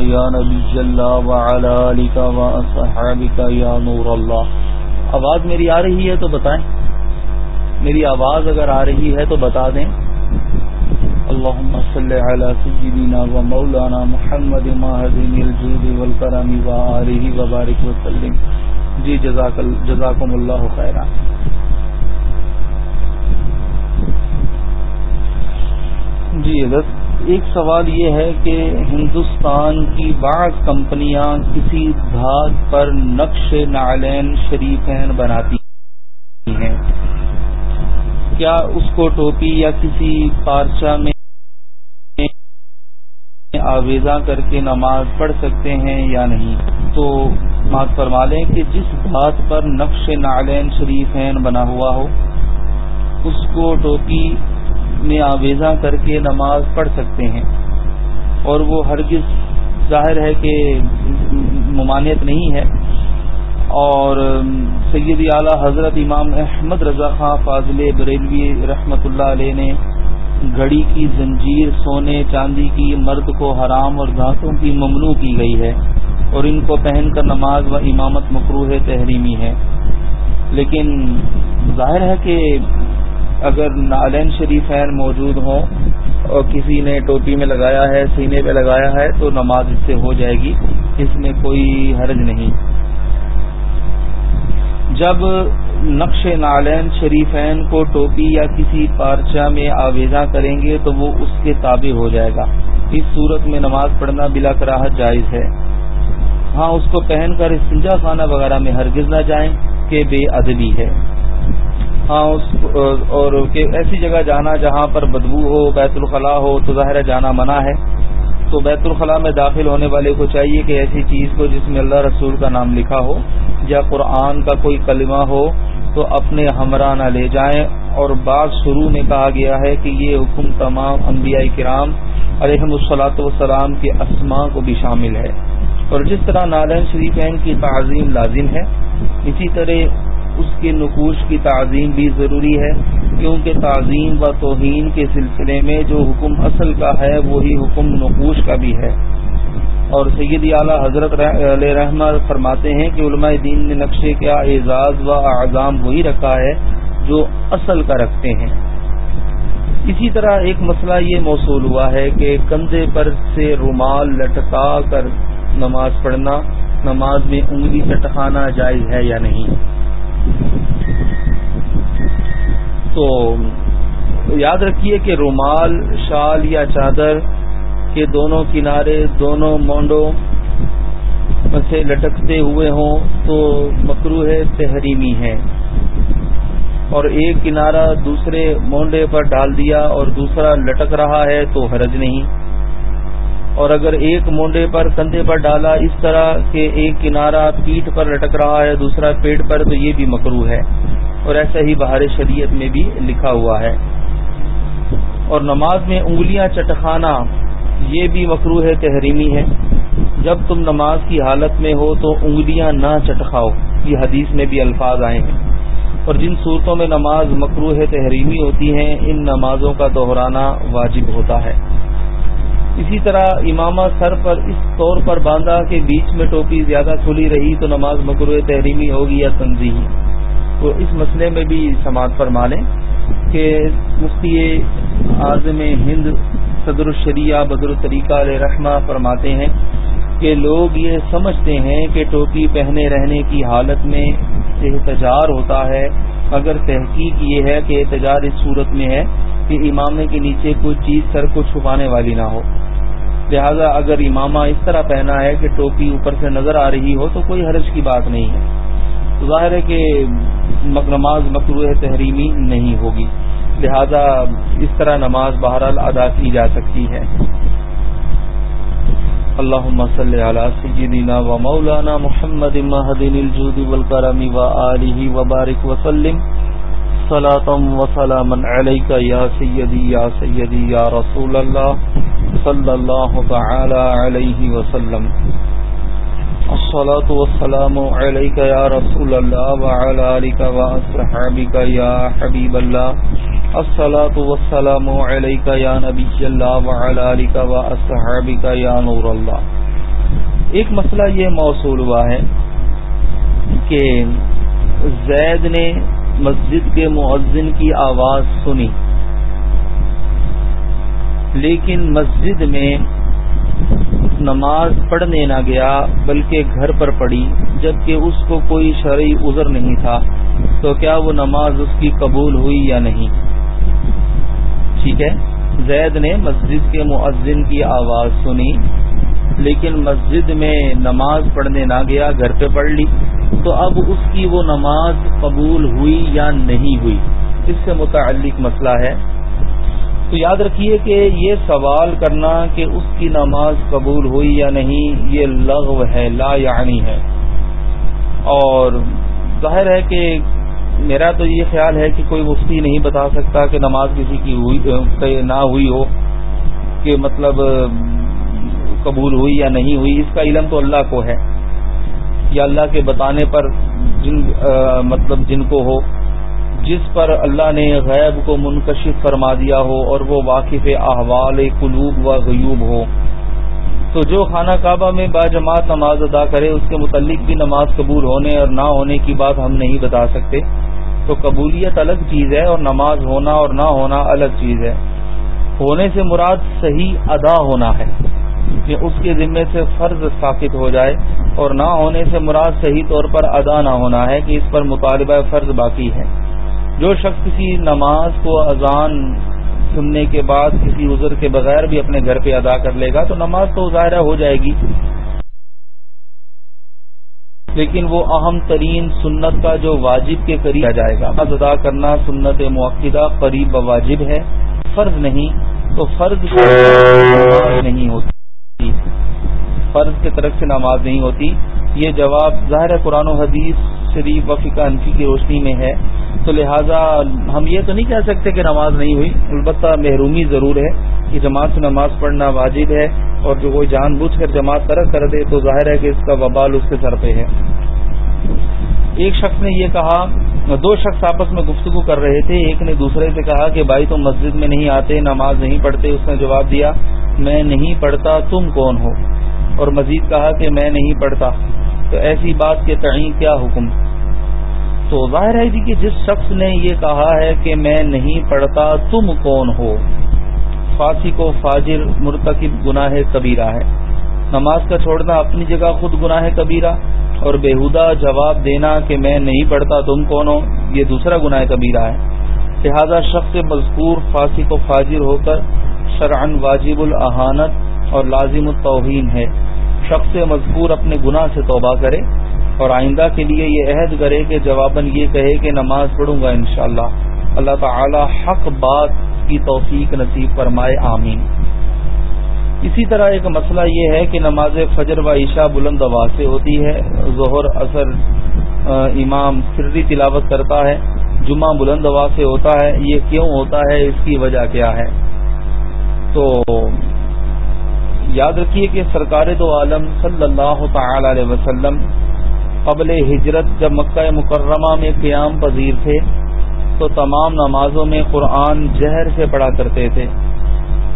یا نبی اللہ وعلا علیکہ وصحابکہ یا نور اللہ آواز میری آ رہی ہے تو بتائیں. میری آواز اگر آ رہی ہے تو بتا دیں. اللہم صلی علی سجدنا و مولانا محمد مہدین الجود والکرم و آلہ و وسلم. جی جزاکم اللہ خیرہ جی حضرت ایک سوال یہ ہے کہ ہندوستان کی بعض کمپنیاں کسی دھات پر نقش نالین شریفین بناتی ہیں۔ کیا اس کو ٹوپی یا کسی پارچہ میں آویزاں کر کے نماز پڑھ سکتے ہیں یا نہیں؟ تو بات فرما لیں کہ جس دھات پر نقش نالین شریفین بنا ہوا ہو، اس کو ٹوپی میں آویزاں کر کے نماز پڑھ سکتے ہیں۔ اور وہ ہرگز ظاہر ہے کہ ممانعت نہیں ہے۔ اور سید اعلیٰ حضرت امام احمد رضا خان فاضل بریلوی رحمۃ اللہ علیہ نے گھڑی کی زنجیر، سونے، چاندی کی، مرد کو حرام اور دھاتوں کی ممنوع کی گئی ہے۔ اور ان کو پہن کر نماز و امامت مقروح تحریمی ہے۔ لیکن ظاہر ہے کہ اگر نالین شریفین موجود ہوں اور کسی نے ٹوپی میں لگایا ہے، سینے پہ لگایا ہے، تو نماز اس سے ہو جائے گی۔ اس میں کوئی حرج نہیں۔ جب نقش نالین شریفین کو ٹوپی یا کسی پارچہ میں آویزاں کریں گے، تو وہ اس کے تابع ہو جائے گا۔ اس صورت میں نماز پڑھنا بلا کراہت جائز ہے۔ ہاں اس کو پہن کر استنجا خانہ وغیرہ میں ہرگز نہ جائیں کہ بے ادبی ہے۔ ہاں اور کہ ایسی جگہ جانا جہاں پر بدبو ہو، بیت الخلاء ہو، تو ظاہر جانا منع ہے۔ تو بیت الخلاء میں داخل ہونے والے کو چاہیے کہ ایسی چیز کو جس میں اللہ رسول کا نام لکھا ہو یا قرآن کا کوئی کلمہ ہو، تو اپنے ہمراہ نہ لے جائیں۔ اور بعض شروع میں کہا گیا ہے کہ یہ حکم تمام انبیاء کرام علیہ الصلاۃ والسلام کے اسماء کو بھی شامل ہے۔ اور جس طرح نالین شریفین کی تعظیم لازم ہے، اسی طرح اس کے نقوش کی تعظیم بھی ضروری ہے، کیونکہ تعظیم و توہین کے سلسلے میں جو حکم اصل کا ہے، وہی حکم نقوش کا بھی ہے۔ اور سید اعلیٰ حضرت علیہ رحمہ فرماتے ہیں کہ علماء دین نے نقشے کا اعزاز و اعظام وہی رکھا ہے جو اصل کا رکھتے ہیں۔ اسی طرح ایک مسئلہ یہ موصول ہوا ہے کہ کندھے پر سے رومال لٹکا کر نماز پڑھنا، نماز میں انگلی لٹکانا جائز ہے یا نہیں۔ تو یاد رکھیے کہ رومال، شال یا چادر کے دونوں کنارے دونوں مونڈوں سے لٹکتے ہوئے ہوں تو مکرو ہے تحریمی ہے اور ایک کنارہ دوسرے مونڈے پر ڈال دیا اور دوسرا لٹک رہا ہے تو حرج نہیں۔ اور اگر ایک مونڈے پر کندھے پر ڈالا اس طرح کہ ایک کنارہ پیٹ پر لٹک رہا ہے، دوسرا پیٹ پر، تو یہ بھی مکرو ہے۔ اور ایسا ہی بہار شریعت میں بھی لکھا ہوا ہے۔ اور نماز میں انگلیاں چٹخانا، یہ بھی مکرو ہے تحریمی ہے۔ جب تم نماز کی حالت میں ہو تو انگلیاں نہ چٹخاؤ، یہ حدیث میں بھی الفاظ آئے ہیں۔ اور جن صورتوں میں نماز مکرو ہے تحریمی ہوتی ہیں، ان نمازوں کا دہرانا واجب ہوتا ہے۔ اسی طرح امامہ سر پر اس طور پر باندھا کہ بیچ میں ٹوپی زیادہ کھلی رہی تو نماز مکرو تحریمی ہوگی یا تنظیحی تو اس مسئلے میں بھی سماعت فرما لیں کہ مفتی اعظم ہند صدر الشریعہ بدر الطریقہ علیہ رحمہ فرماتے ہیں کہ لوگ یہ سمجھتے ہیں کہ ٹوپی پہنے رہنے کی حالت میں احتجار ہوتا ہے اگر تحقیق یہ ہے کہ احتجار اس صورت میں ہے کہ امامے کے نیچے کوئی چیز سر کو چھپانے والی نہ ہو۔ لہذا اگر امامہ اس طرح پہنا ہے کہ ٹوپی اوپر سے نظر آ رہی ہو تو کوئی حرج کی بات نہیں ہے۔ ظاہر ہے کہ نماز مقروع تحریمی نہیں ہوگی۔ لہذا اس طرح نماز بہرحال ادا کی جا سکتی ہے۔ اللہ صلی علی سیدنا و مولانا محمد مہدین الجود والکرم و آلہ وبارک وسلم صلاة و سلاما علیکہ یا سیدی یا سیدی، یا رسول اللہ صلی اللہ تعالی علیہ وسلم۔ الصلاة والسلام علیک یا رسول اللہ وعلا علیک واصحابک یا حبیب اللہ الصلاة والسلام علیک یا نبی اللہ وعلا علیک واصحابک یا نور اللہ ایک مسئلہ یہ موصول ہوا ہے کہ زید نے مسجد کے مؤذن کی آواز سنی، لیکن مسجد میں نماز پڑھنے نہ گیا بلکہ گھر پر پڑھی، جبکہ اس کو کوئی شرعی عذر نہیں تھا، تو کیا وہ نماز اس کی قبول ہوئی یا نہیں؟ ٹھیک ہے۔ زید نے مسجد کے مؤذن کی آواز سنی، لیکن مسجد میں نماز پڑھنے نہ گیا، گھر پہ پڑھ لی۔ تو اب اس کی وہ نماز قبول ہوئی یا نہیں ہوئی؟ اس سے متعلق مسئلہ ہے۔ تو یاد رکھیے کہ یہ سوال کرنا کہ اس کی نماز قبول ہوئی یا نہیں، یہ لغو ہے، لا یعنی ہے۔ اور ظاہر ہے کہ میرا تو یہ خیال ہے کہ کوئی مفتی نہیں بتا سکتا کہ نماز کسی کی ہوئی نہ ہوئی ہو، کہ مطلب قبول ہوئی یا نہیں ہوئی۔ اس کا علم تو اللہ کو ہے۔ یا اللہ کے بتانے پر جن مطلب جن کو ہو۔ جس پر اللہ نے غیب کو منکشف فرما دیا ہو اور وہ واقف احوال قلوب و غیوب ہو۔ تو جو خانہ کعبہ میں با جماعت نماز ادا کرے، اس کے متعلق بھی نماز قبول ہونے اور نہ ہونے کی بات ہم نہیں بتا سکتے۔ تو قبولیت الگ چیز ہے اور نماز ہونا اور نہ ہونا الگ چیز ہے۔ ہونے سے مراد صحیح ادا ہونا ہے کہ اس کے ذمے سے فرض ثابت ہو جائے اور نہ ہونے سے مراد صحیح طور پر ادا نہ ہونا ہے کہ اس پر مطالبہ فرض باقی ہے۔ جو شخص کسی نماز کو اذان سننے کے بعد کسی عذر کے بغیر بھی اپنے گھر پہ ادا کر لے گا تو نماز تو ظاہرہ ہو جائے گی۔ لیکن وہ اہم ترین سنت کا جو واجب کے قریب آ جائے گا۔ نماز ادا کرنا سنت موقع قریب واجب ہے۔ فرض نہیں تو فرض نماز نہیں ہوتی۔ فرض کی طرف سے نماز نہیں ہوتی۔ یہ جواب ظاہر قرآن و حدیث شریف و فقہ انفی کی روشنی میں ہے۔ تو لہٰذا ہم یہ تو نہیں کہہ سکتے کہ نماز نہیں ہوئی، البتہ محرومی ضرور ہے کہ جماعت سے نماز پڑھنا واجب ہے اور جو کوئی جان بوجھ کر جماعت ترک کر دے تو ظاہر ہے کہ اس کا وبال اس کے سر پہ ہے۔ ایک شخص نے یہ کہا، دو شخص آپس میں گفتگو کر رہے تھے، ایک نے دوسرے سے کہا کہ بھائی تم مسجد میں نہیں آتے، نماز نہیں پڑھتے، اس نے جواب دیا، میں نہیں پڑھتا، تم کون ہو؟ اور مزید کہا کہ میں نہیں پڑھتا۔ تو ایسی بات کے تعین کیا حکم؟ تو ظاہر ہے جی کہ جس شخص نے یہ کہا ہے کہ میں نہیں پڑھتا، تم کون ہو؟ فاسی کو فاجر، مرتکب گناہ کبیرہ ہے۔ نماز کا چھوڑنا اپنی جگہ خود گناہ کبیرہ اور بےحدہ جواب دینا کہ میں نہیں پڑھتا، تم کون ہو؟ یہ دوسرا گناہ کبیرہ ہے۔ لہذا شخص مذکور فاسی کو فاجر ہو کر شرعن واجب الحانت اور لازم التوہین ہے۔ شخص مذکور اپنے گناہ سے توبہ کرے۔ اور آئندہ کے لیے یہ عہد کرے کہ جواباً یہ کہے کہ نماز پڑھوں گا انشاءاللہ۔ اللہ تعالی حق بات کی توفیق نصیب فرمائے، آمین۔ اسی طرح ایک مسئلہ یہ ہے کہ نماز فجر و عشاء بلند آواز سے ہوتی ہے۔ ظہر اثر امام سری تلاوت کرتا ہے، جمعہ بلند آواز سے ہوتا ہے۔ یہ کیوں ہوتا ہے؟ اس کی وجہ کیا ہے؟ تو یاد رکھیے کہ سرکار دو عالم صلی اللہ تعالی علیہ وسلم قبل ہجرت جب مکہ مکرمہ میں قیام پذیر تھے، تو تمام نمازوں میں قرآن جہر سے پڑھا کرتے تھے۔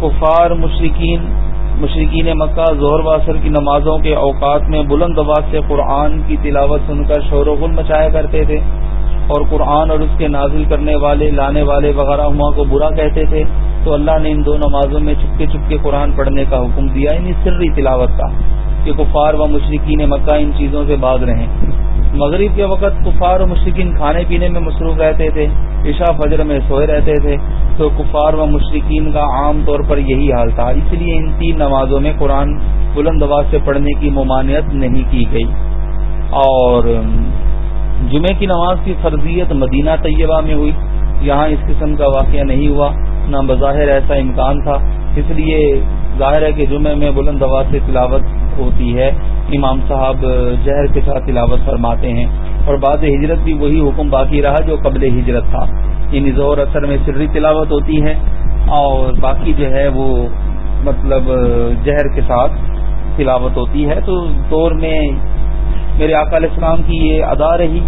کفار مشرقین مشرقین مکہ زہر واثر کی نمازوں کے اوقات میں بلند آواز سے قرآن کی تلاوت سن کر شور و غل مچایا کرتے تھے۔ اور قرآن اور اس کے نازل کرنے والے، لانے والے وغیرہ ہما کو برا کہتے تھے، تو اللہ نے ان دو نمازوں میں چپکے چپکے قرآن پڑھنے کا حکم دیا یعنی سری تلاوت کا۔ کہ کفار و مشرقین مکہ ان چیزوں سے باز رہیں مغرب کے وقت کفار و مشرقین کھانے پینے میں مصروف رہتے تھے، عشاء، فجر میں سوئے رہتے تھے، تو کفار و مشرقین کا عام طور پر یہی حال تھا۔ اس لیے ان تین نمازوں میں قرآن بلند آواز سے پڑھنے کی ممانعت نہیں کی گئی۔ اور جمعے کی نماز کی فرضیت مدینہ طیبہ میں ہوئی۔ یہاں اس قسم کا واقعہ نہیں ہوا، نہ بظاہر ایسا امکان تھا۔ اس لیے ظاہر ہے کہ جمعے میں بلند آواز سے تلاوت ہوتی ہے۔ امام صاحب جہر کے ساتھ تلاوت فرماتے ہیں اور بعد ہجرت بھی وہی حکم باقی رہا جو قبل ہجرت تھا۔ یعنی زور اثر میں سری تلاوت ہوتی ہے اور باقی جو ہے وہ مطلب جہر کے ساتھ تلاوت ہوتی ہے۔ تو دور میں میرے آقا علیہ السلام کی یہ ادا رہی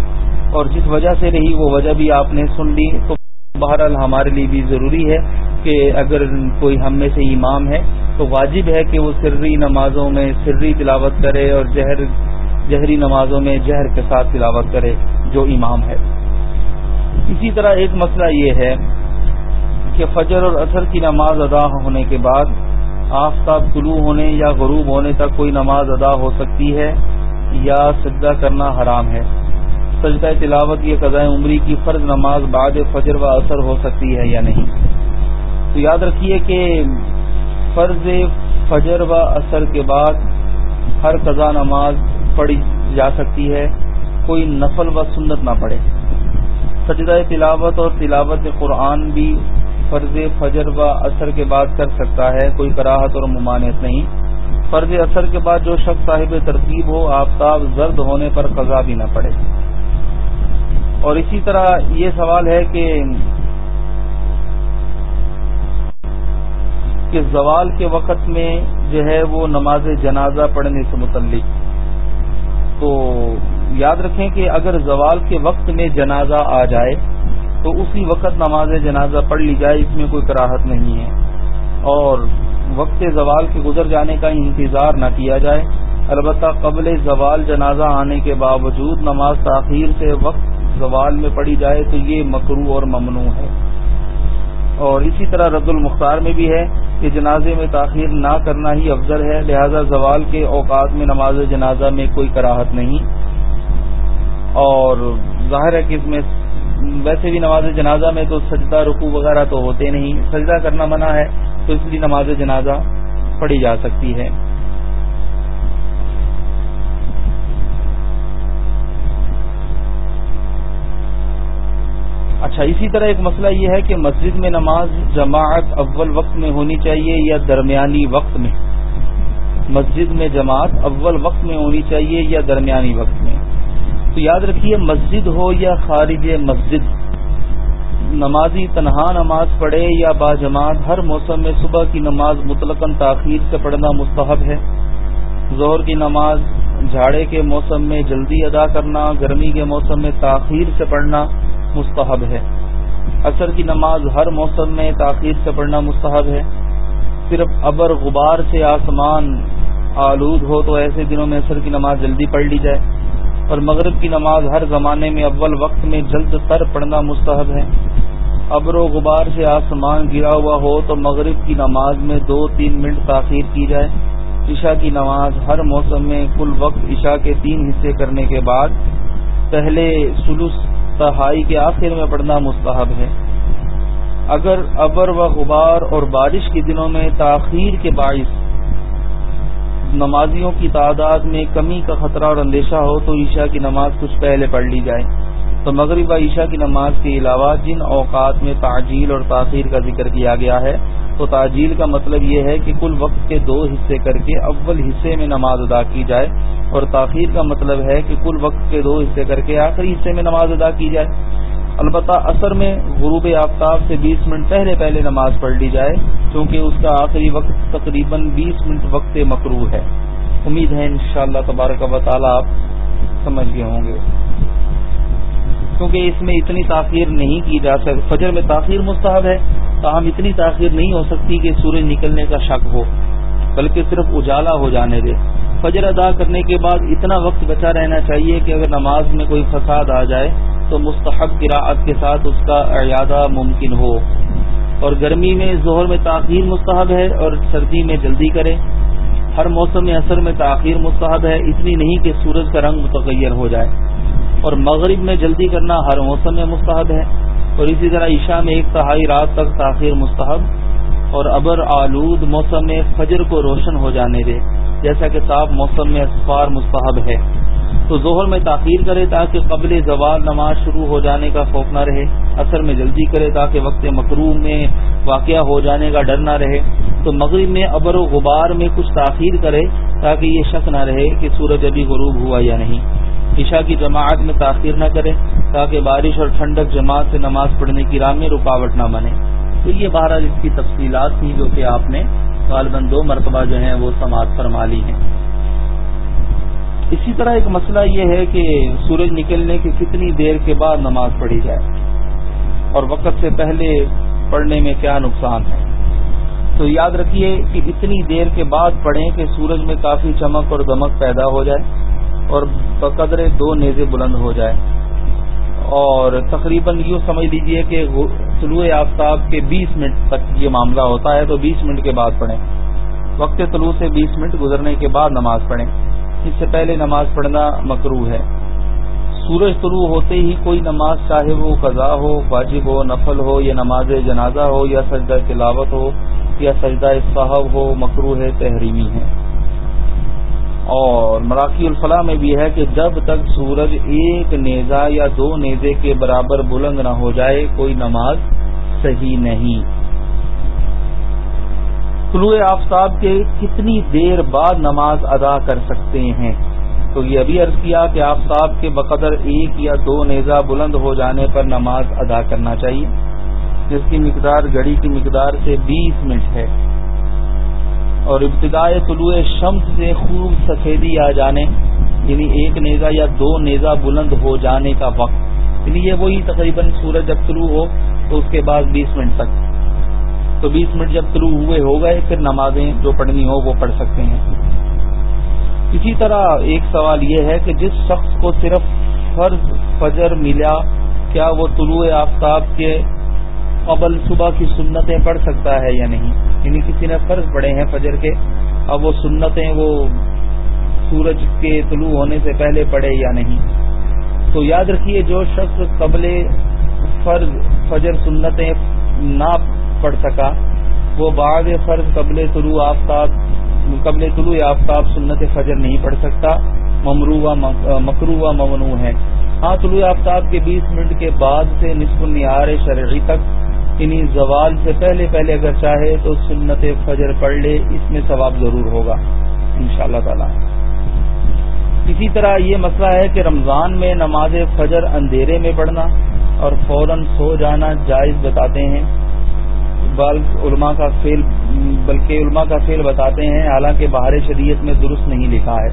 اور جس وجہ سے رہی وہ وجہ بھی آپ نے سن لی۔ تو بہرحال ہمارے لیے بھی ضروری ہے۔ کہ اگر کوئی ہم میں سے امام ہے تو واجب ہے کہ وہ سری نمازوں میں سری تلاوت کرے اور جہر جہری نمازوں میں جہر کے ساتھ تلاوت کرے جو امام ہے۔ اسی طرح ایک مسئلہ یہ ہے کہ فجر اور اثر کی نماز ادا ہونے کے بعد آفتاب طلوع ہونے یا غروب ہونے تک کوئی نماز ادا ہو سکتی ہے یا سجدہ کرنا حرام ہے۔ سجدہ تلاوت یہ قضاء عمری کی فرض نماز بعد فجر و اثر ہو سکتی ہے یا نہیں۔ تو یاد رکھیے کہ فرض فجر و اثر کے بعد ہر قضا نماز پڑھی جا سکتی ہے، کوئی نفل و سنت نہ پڑے سجدہ تلاوت اور تلاوت قرآن بھی فرض فجر و اثر کے بعد کر سکتا ہے، کوئی کراہت اور ممانعت نہیں۔ فرض اثر کے بعد جو شخص صاحب ترتیب ہو، آفتاب زرد ہونے پر قضا بھی نہ پڑے اور اسی طرح یہ سوال ہے کہ کہ زوال کے وقت میں جو ہے وہ نماز جنازہ پڑھنے سے متعلق۔ تو یاد رکھیں کہ اگر زوال کے وقت میں جنازہ آ جائے، تو اسی وقت نماز جنازہ پڑھ لی جائے، اس میں کوئی کراہت نہیں ہے۔ اور وقت زوال کے گزر جانے کا انتظار نہ کیا جائے۔ البتہ قبل زوال جنازہ آنے کے باوجود نماز تاخیر سے وقت زوال میں پڑھی جائے، تو یہ مکرو اور ممنوع ہے۔ اور اسی طرح رد المختار میں بھی ہے کہ جنازے میں تاخیر نہ کرنا ہی افضل ہے، لہذا زوال کے اوقات میں نماز جنازہ میں کوئی کراہت نہیں۔ اور ظاہر ہے کہ اس میں ویسے بھی نماز جنازہ میں تو سجدہ رکو وغیرہ تو ہوتے نہیں، سجدہ کرنا منع ہے تو اس لیے نماز جنازہ پڑھی جا سکتی ہے۔ اچھا اسی طرح ایک مسئلہ یہ ہے کہ مسجد میں نماز جماعت اول وقت میں ہونی چاہیے یا درمیانی وقت میں؟ مسجد میں جماعت اول وقت میں ہونی چاہیے یا درمیانی وقت میں؟ تو یاد رکھیے، مسجد ہو یا خارج مسجد، نمازی تنہا نماز پڑھے یا با جماعت، ہر موسم میں صبح کی نماز مطلق تاخیر سے پڑھنا مستحب ہے۔ زہر کی نماز جھاڑے کے موسم میں جلدی ادا کرنا، گرمی کے موسم میں تاخیر سے پڑھنا مستحب ہے۔ عصر کی نماز ہر موسم میں تاخیر سے پڑھنا مستحب ہے۔ صرف ابر غبار سے آسمان آلود ہو تو ایسے دنوں میں عصر کی نماز جلدی پڑھ لی جائے۔ اور مغرب کی نماز ہر زمانے میں اول وقت میں جلد تر پڑھنا مستحب ہے۔ ابر و غبار سے آسمان گرا ہوا ہو تو مغرب کی نماز میں دو تین منٹ تاخیر کی جائے۔ عشاء کی نماز ہر موسم میں کل وقت عشاء کے تین حصے کرنے کے بعد پہلے سلوس تہائی کے آخر میں پڑھنا مستحب ہے۔ اگر ابر و غبار اور بارش کے دنوں میں تاخیر کے باعث نمازیوں کی تعداد میں کمی کا خطرہ اور اندیشہ ہو تو عشاء کی نماز کچھ پہلے پڑھ لی جائے۔ تو مغرب و عشاء کی نماز کے علاوہ جن اوقات میں تعجیل اور تاخیر کا ذکر کیا گیا ہے تو تعجیل کا مطلب یہ ہے کہ کل وقت کے دو حصے کر کے اول حصے میں نماز ادا کی جائے اور تاخیر کا مطلب ہے کہ کل وقت کے دو حصے کر کے آخری حصے میں نماز ادا کی جائے۔ البتہ اثر میں غروب آفتاب سے بیس منٹ پہلے پہلے نماز پڑھ لی جائے کیونکہ اس کا آخری وقت تقریباً بیس منٹ وقت مکرو ہے۔ امید ہے انشاءاللہ تبارک و تعالی آپ سمجھ گئے ہوں گے۔ کیونکہ اس میں اتنی تاخیر نہیں کی جا سکتی فجر میں تاخیر مستحب ہے۔ تاہم اتنی تاخیر نہیں ہو سکتی کہ سورج نکلنے کا شک ہو، بلکہ صرف اجالا ہو جانے دے۔ فجر ادا کرنے کے بعد اتنا وقت بچا رہنا چاہیے کہ اگر نماز میں کوئی فساد آ جائے تو مستحب قراءت کے ساتھ اس کا اعادہ ممکن ہو۔ اور گرمی میں زہر میں تاخیر مستحب ہے اور سردی میں جلدی کرے۔ ہر موسم میں اثر میں تاخیر مستحب ہے، اتنی نہیں کہ سورج کا رنگ متغیر ہو جائے۔ اور مغرب میں جلدی کرنا ہر موسم میں مستحب ہے۔ اور اسی طرح عشاء میں ایک تہائی رات تک تاخیر مستحب اور ابر آلود موسم میں فجر کو روشن ہو جانے دے، جیسا کہ صاف موسم میں اسفار مستحب ہے۔ تو ظہر میں تاخیر کرے تاکہ قبل زوال نماز شروع ہو جانے کا خوف نہ رہے اثر میں جلدی کرے تاکہ وقت مکرو میں واقعہ ہو جانے کا ڈر نہ رہے۔ تو مغرب میں ابر و غبار میں کچھ تاخیر کرے تاکہ یہ شک نہ رہے کہ سورج ابھی غروب ہوا یا نہیں۔ عشاء کی جماعت میں تاخیر نہ کرے تاکہ بارش اور ٹھنڈک جماعت سے نماز پڑھنے کی راہ میں رکاوٹ نہ بنے۔ تو یہ بہرحال اس کی تفصیلات تھیں جو کہ آپ نے غالباً دو مرتبہ جو ہیں وہ سماعت فرما لی ہیں۔ اسی طرح ایک مسئلہ یہ ہے کہ سورج نکلنے کی کتنی دیر کے بعد نماز پڑھی جائے اور وقت سے پہلے پڑھنے میں کیا نقصان ہے۔ تو یاد رکھیے کہ اتنی دیر کے بعد پڑھیں کہ سورج میں کافی چمک اور دمک پیدا ہو جائے۔ اور بقدر دو نیزے بلند ہو جائے۔ اور تقریباً یوں سمجھ لیجیے کہ طلوع آفتاب کے بیس منٹ تک یہ معاملہ ہوتا ہے، تو بیس منٹ کے بعد پڑھیں۔ وقت طلوع سے بیس منٹ گزرنے کے بعد نماز پڑھیں۔ اس سے پہلے نماز پڑھنا مکرو ہے۔ سورج طلوع ہوتے ہی کوئی نماز چاہے وہ قضا ہو، واجب ہو، نفل ہو، یا نماز جنازہ ہو، یا سجدہ تلاوت ہو، یا سجدہ صاحب ہو مکرو ہے، تحریمی ہے۔ اور مراقی الفلاح میں بھی ہے کہ جب تک سورج ایک نیزا یا دو نیزے کے برابر بلند نہ ہو جائے، کوئی نماز صحیح نہیں۔ طلوع آفتاب کے کتنی دیر بعد نماز ادا کر سکتے ہیں؟ تو یہ ابھی عرض کیا کہ آفتاب کے بقدر ایک یا دو نیزا بلند ہو جانے پر نماز ادا کرنا چاہیے، جس کی مقدار گھڑی کی مقدار سے بیس منٹ ہے۔ اور ابتدائے طلوع شمس سے خوب سفیدی آ جانے یعنی ایک نیزا یا دو نیزا بلند ہو جانے کا وقت۔ یعنی یہ وہی تقریباً سورج جب طلوع ہو تو اس کے بعد بیس منٹ تک۔ تو بیس منٹ جب طلوع ہوئے، ہو گئے، پھر نمازیں جو پڑھنی ہو وہ پڑھ سکتے ہیں۔ اسی طرح ایک سوال یہ ہے کہ جس شخص کو صرف فرض فجر ملا، کیا وہ طلوع آفتاب کے قبل صبح کی سنتیں پڑھ سکتا ہے یا نہیں؟ یعنی کسی نے فرض پڑے ہیں فجر کے، اب وہ سنتیں وہ سورج کے طلوع ہونے سے پہلے پڑے یا نہیں۔ تو یاد رکھیے جو شخص قبل فرض فجر سنتیں نہ پڑھ سکا، وہ بعد فرض قبل طلوع آفتاب، قبل طلوع آفتاب سنت فجر نہیں پڑھ سکتا۔ ممرو و مکرو و ممنوع ہے۔ ہاں طلوع آفتاب کے بیس منٹ کے بعد سے نصف النہار شرعی تک انہیں زوال سے پہلے پہلے اگر چاہے تو سنت فجر پڑھ لے، اس میں ثواب ضرور ہوگا ان شاء اللہ تعالی۔ اسی طرح یہ مسئلہ ہے کہ رمضان میں نماز فجر اندھیرے میں پڑھنا اور فوراً سو جانا جائز بتاتے ہیں۔ علماء کا فیل بلکہ علماء کا فیل بتاتے ہیں، حالانکہ باہر شریعت میں درست نہیں لکھا ہے۔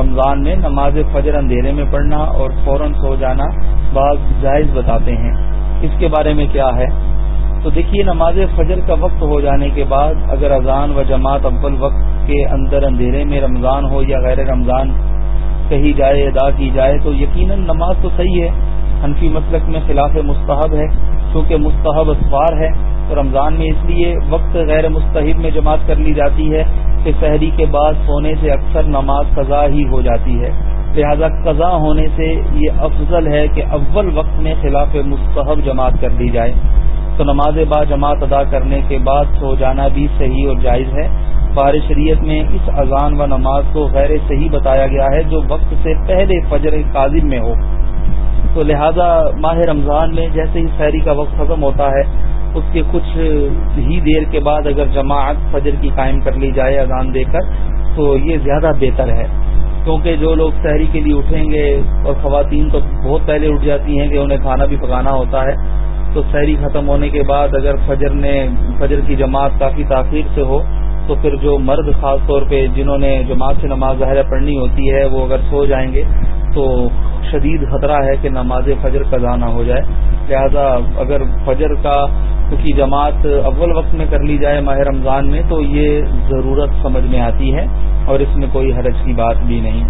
رمضان میں نماز فجر اندھیرے میں پڑھنا اور فوراً سو جانا بعض جائز بتاتے ہیں۔ اس کے بارے میں کیا ہے؟ تو دیکھیے نماز فجر کا وقت ہو جانے کے بعد اگر اذان و جماعت اول وقت کے اندر اندھیرے میں رمضان ہو یا غیر رمضان کہی جائے، ادا کی جائے، تو یقیناً نماز تو صحیح ہے۔ حنفی مسلک میں خلاف مستحب ہے، چونکہ مستحب اسوار ہے، تو رمضان میں اس لیے وقت غیر مستحب میں جماعت کر لی جاتی ہے کہ شہری کے بعد سونے سے اکثر نماز قضا ہی ہو جاتی ہے۔ لہذا قضا ہونے سے یہ افضل ہے کہ اول وقت میں خلاف مستحب جماعت کر دی جائے۔ تو نماز با جماعت ادا کرنے کے بعد سو جانا بھی صحیح اور جائز ہے۔ بار شریعت میں اس اذان و نماز کو غیر صحیح بتایا گیا ہے جو وقت سے پہلے فجر قاضم میں ہو۔ تو لہذا ماہ رمضان میں جیسے ہی شہری کا وقت ختم ہوتا ہے، اس کے کچھ ہی دیر کے بعد اگر جماعت فجر کی قائم کر لی جائے اذان دے کر، تو یہ زیادہ بہتر ہے۔ کیونکہ جو لوگ شہری کے لیے اٹھیں گے اور خواتین تو بہت پہلے اٹھ جاتی ہیں کہ انہیں کھانا بھی پکانا ہوتا ہے، تو شہری ختم ہونے کے بعد اگر فجر نے، فجر کی جماعت کافی تاخیر سے ہو، تو پھر جو مرد خاص طور پہ جنہوں نے جماعت سے نماز ظاہر پڑھنی ہوتی ہے، وہ اگر سو جائیں گے تو شدید خطرہ ہے کہ نماز فجر قضا نہ ہو جائے۔ لہذا اگر فجر کا کی جماعت اول وقت میں کر لی جائے ماہ رمضان میں تو یہ ضرورت سمجھ میں آتی ہے اور اس میں کوئی حرج کی بات بھی نہیں۔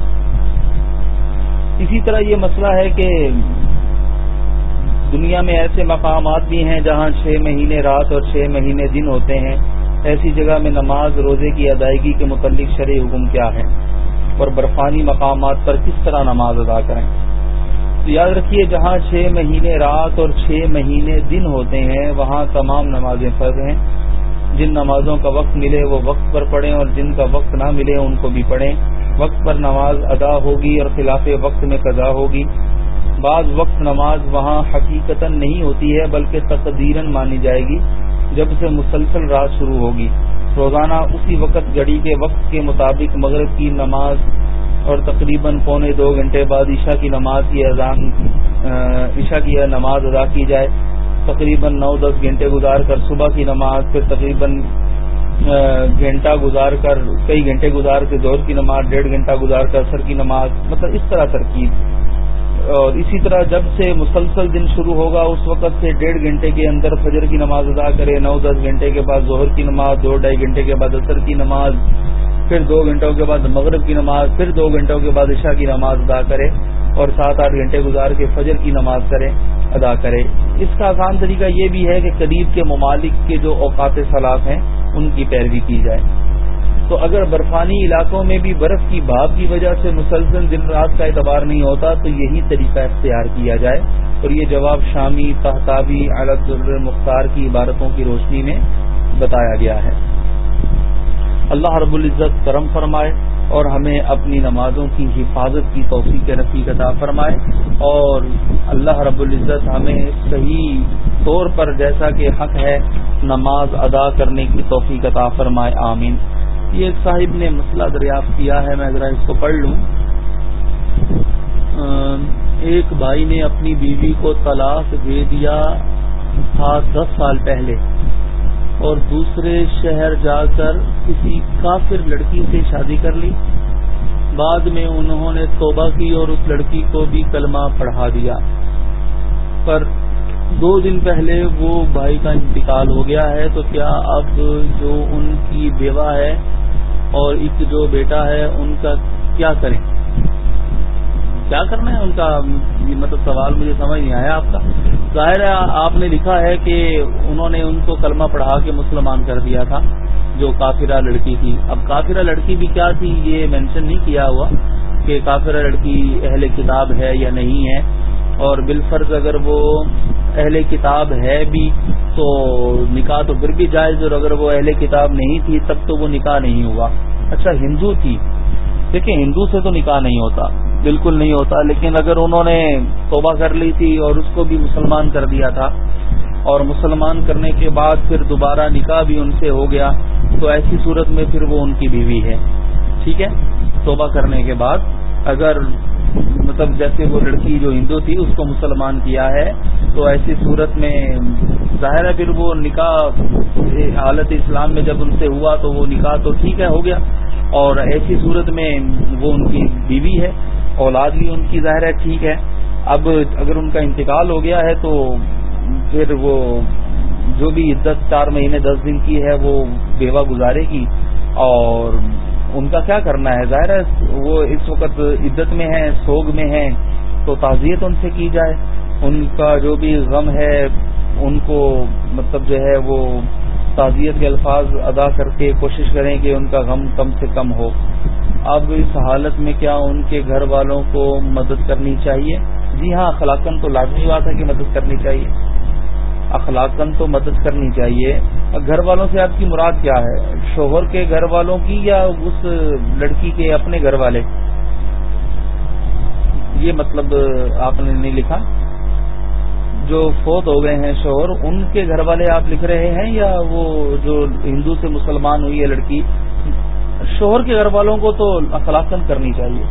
اسی طرح یہ مسئلہ ہے کہ دنیا میں ایسے مقامات بھی ہیں جہاں چھ مہینے رات اور چھ مہینے دن ہوتے ہیں۔ ایسی جگہ میں نماز روزے کی ادائیگی کے متعلق شرع حکم کیا ہے؟ اور برفانی مقامات پر کس طرح نماز ادا کریں؟ تو یاد رکھیے، جہاں چھ مہینے رات اور چھ مہینے دن ہوتے ہیں، وہاں تمام نمازیں فرض ہیں۔ جن نمازوں کا وقت ملے، وہ وقت پر پڑھیں، اور جن کا وقت نہ ملے، ان کو بھی پڑھیں۔ وقت پر نماز ادا ہوگی اور خلاف وقت میں قضا ہوگی۔ بعض وقت نماز وہاں حقیقت نہیں ہوتی ہے، بلکہ تقدیرن مانی جائے گی، جب سے مسلسل رات شروع ہوگی۔ روزانہ اسی وقت گھڑی کے وقت کے مطابق مغرب کی نماز اور تقریباً پونے دو گھنٹے بعد عشاء کی نماز کی اذان عشاء کی نماز ادا کی جائے۔ تقریباً نو دس گھنٹے گزار کر صبح کی نماز، پھر تقریباً گھنٹہ گزار کر، کئی گھنٹے گزار کے دور کی نماز، ڈیڑھ گھنٹہ گزار کر سر کی نماز مطلب اس طرح ترکیب۔ اور اسی طرح جب سے مسلسل دن شروع ہوگا، اس وقت سے ڈیڑھ گھنٹے کے اندر فجر کی نماز ادا کرے نو دس گھنٹے کے بعد ظہر کی نماز، دو ڈھائی گھنٹے کے بعد اثر کی نماز، پھر دو گھنٹوں کے بعد مغرب کی نماز، پھر دو گھنٹوں کے بعد عشاء کی نماز ادا کرے اور سات آٹھ گھنٹے گزار کے فجر کی نماز کرے ادا کرے اس کا آسان طریقہ یہ بھی ہے کہ قریب کے ممالک کے جو اوقات سلاف ہیں، ان کی پیروی کی جائے۔ تو اگر برفانی علاقوں میں بھی برف کی بھاپ کی وجہ سے مسلسل دن رات کا اعتبار نہیں ہوتا، تو یہی طریقہ اختیار کیا جائے۔ اور یہ جواب شامی تحتابی الگ مختار کی عبارتوں کی روشنی میں بتایا گیا ہے۔ اللہ رب العزت کرم فرمائے اور ہمیں اپنی نمازوں کی حفاظت کی توفیق رفیق عطا فرمائے۔ اور اللہ رب العزت ہمیں صحیح طور پر جیسا کہ حق ہے، نماز ادا کرنے کی توفیق عطا فرمائے۔ آمین۔ یہ ایک صاحب نے مسئلہ دریافت کیا ہے، میں ذرا اس کو پڑھ لوں۔ ایک بھائی نے اپنی بیوی کو طلاق دے دیا تھا دس سال پہلے، اور دوسرے شہر جا کر کسی کافر لڑکی سے شادی کر لی۔ بعد میں انہوں نے توبہ کی اور اس لڑکی کو بھی کلمہ پڑھا دیا۔ پر دو دن پہلے وہ بھائی کا انتقال ہو گیا ہے، تو کیا اب جو ان کی بیوہ ہے اور ایک جو بیٹا ہے، ان کا کیا کریں؟ کیا کرنا ہے ان کا؟ مطلب سوال مجھے سمجھ نہیں آیا آپ کا۔ ظاہر ہے، آپ نے لکھا ہے کہ انہوں نے ان کو کلمہ پڑھا کے مسلمان کر دیا تھا، جو کافرہ لڑکی تھی۔ اب کافرہ لڑکی بھی کیا تھی؟ یہ مینشن نہیں کیا ہوا کہ کافرہ لڑکی اہل کتاب ہے یا نہیں ہے۔ اور بالفرض اگر وہ اہل کتاب ہے بھی تو نکاح تو پھر بھی جائز اور اگر وہ اہل کتاب نہیں تھی تب تو وہ نکاح نہیں ہوا۔ اچھا ہندو تھی۔ دیکھیں، ہندو سے تو نکاح نہیں ہوتا، بالکل نہیں ہوتا، لیکن اگر انہوں نے توبہ کر لی تھی اور اس کو بھی مسلمان کر دیا تھا، اور مسلمان کرنے کے بعد پھر دوبارہ نکاح بھی ان سے ہو گیا، تو ایسی صورت میں پھر وہ ان کی بیوی ہے۔ ٹھیک ہے؟ توبہ کرنے کے بعد اگر مطلب جیسے وہ لڑکی جو ہندو تھی، اس کو مسلمان کیا ہے۔ تو ایسی صورت میں ظاہر ہے پھر وہ نکاح حالت اسلام میں جب ان سے ہوا تو وہ نکاح تو ٹھیک ہے، ہو گیا۔ اور ایسی صورت میں وہ ان کی بیوی ہے، اولاد بھی ان کی ظاہر ہے ٹھیک ہے۔ اب اگر ان کا انتقال ہو گیا ہے تو پھر وہ جو بھی عدت چار مہینے، دس دن کی ہے، وہ بیوہ گزارے گی۔ اور ان کا کیا کرنا ہے؟ ظاہر ہے، وہ اس وقت عدت میں ہیں، سوگ میں ہیں، تو تعزیت ان سے کی جائے۔ ان کا جو بھی غم ہے، ان کو مطلب جو ہے، وہ تعزیت کے الفاظ ادا کر کے کوشش کریں کہ ان کا غم کم سے کم ہو۔ اب اس حالت میں کیا ان کے گھر والوں کو مدد کرنی چاہیے؟ جی ہاں اخلاقن تو لازمی بات ہے کہ مدد کرنی چاہیے۔ اخلاقن تو مدد کرنی چاہیے۔ گھر والوں سے آپ کی مراد کیا ہے؟ شوہر کے گھر والوں کی یا اس لڑکی کے اپنے گھر والے؟ یہ مطلب آپ نے نہیں لکھا۔ جو فوت ہو گئے ہیں شوہر، ان کے گھر والے آپ لکھ رہے ہیں یا وہ جو ہندو سے مسلمان ہوئی ہے لڑکی؟ شوہر کے گھر والوں کو تو اخلاقن کرنی چاہیے۔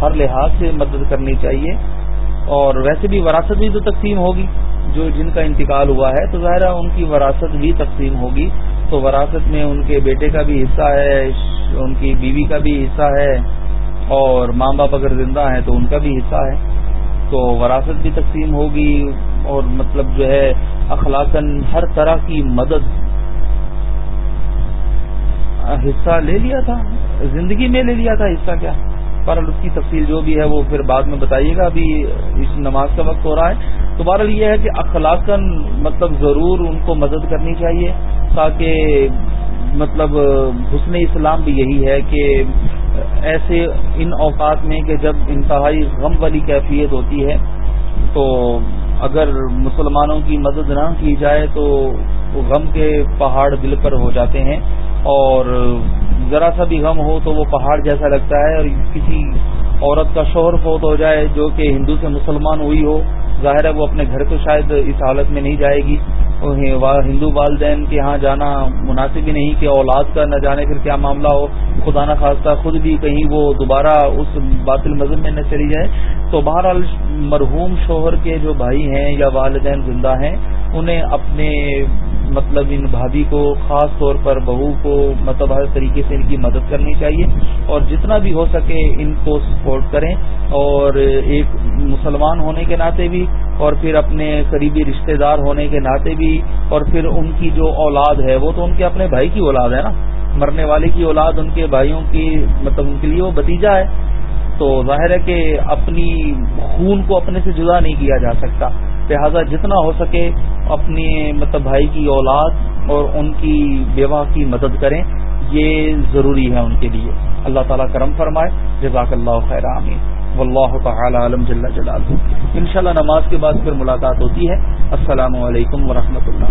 ہر لحاظ سے مدد کرنی چاہیے۔ اور ویسے بھی وراثت بھی تو تقسیم ہوگی۔ جو جن کا انتقال ہوا ہے، تو ظاہر ان کی وراثت بھی تقسیم ہوگی۔ تو وراثت میں ان کے بیٹے کا بھی حصہ ہے، ان کی بیوی کا بھی حصہ ہے، اور ماں باپ اگر زندہ ہیں تو ان کا بھی حصہ ہے۔ تو وراثت بھی تقسیم ہوگی، اور مطلب جو ہے، اخلاقاً ہر طرح کی مدد۔ حصہ لے لیا تھا، زندگی میں لے لیا تھا، حصہ کیا؟ پر اس کی تفصیل جو بھی ہے، وہ پھر بعد میں بتائیے گا۔ ابھی اس نماز کا وقت ہو رہا ہے۔ تو بہرحال یہ ہے کہ اخلاقاً مطلب ضرور ان کو مدد کرنی چاہیے، تاکہ مطلب حسن اسلام بھی یہی ہے کہ ایسے ان اوقات میں کہ جب انتہائی غم والی کیفیت ہوتی ہے، تو اگر مسلمانوں کی مدد نہ کی جائے تو غم کے پہاڑ دل پر ہو جاتے ہیں اور ذرا سا بھی غم ہو تو وہ پہاڑ جیسا لگتا ہے اور کسی عورت کا شوہر فوت ہو جائے جو کہ ہندو سے مسلمان ہوئی ہو ظاہر ہے وہ اپنے گھر کو شاید اس حالت میں نہیں جائے گی۔ ہندو والدین کے ہاں جانا مناسب ہی نہیں کہ اولاد کا نہ جانے، پھر کیا معاملہ ہو؟ خدا نہ خاصہ خود بھی کہیں وہ دوبارہ اس باطل مذہب میں نہ چلی جائے۔ تو بہرحال مرحوم شوہر کے جو بھائی ہیں یا والدین زندہ ہیں، انہیں اپنے مطلب ان بھابھی کو خاص طور پر بہو کو مطلب ہر طریقے سے ان کی مدد کرنی چاہیے اور جتنا بھی ہو سکے ان کو سپورٹ کریں اور ایک مسلمان ہونے کے ناطے بھی اور پھر اپنے قریبی رشتہ دار ہونے کے ناطے بھی اور پھر ان کی جو اولاد ہے وہ تو ان کے اپنے بھائی کی اولاد ہے نا مرنے والے کی اولاد ان کے بھائیوں کی مطلب ان کے لیے وہ بتیجا ہے تو ظاہر ہے کہ اپنی خون کو اپنے سے جدا نہیں کیا جا سکتا لہذا جتنا ہو سکے اپنے مطلب بھائی کی اولاد اور ان کی بیوہ کی مدد کریں، یہ ضروری ہے ان کے لیے۔ اللہ تعالیٰ کرم فرمائے۔ جزاک اللہ خیر، آمین۔ واللہ تعالی عالم جل جلال انشاءاللہ نماز کے بعد پھر ملاقات ہوتی ہے۔ السلام علیکم ورحمۃ اللہ۔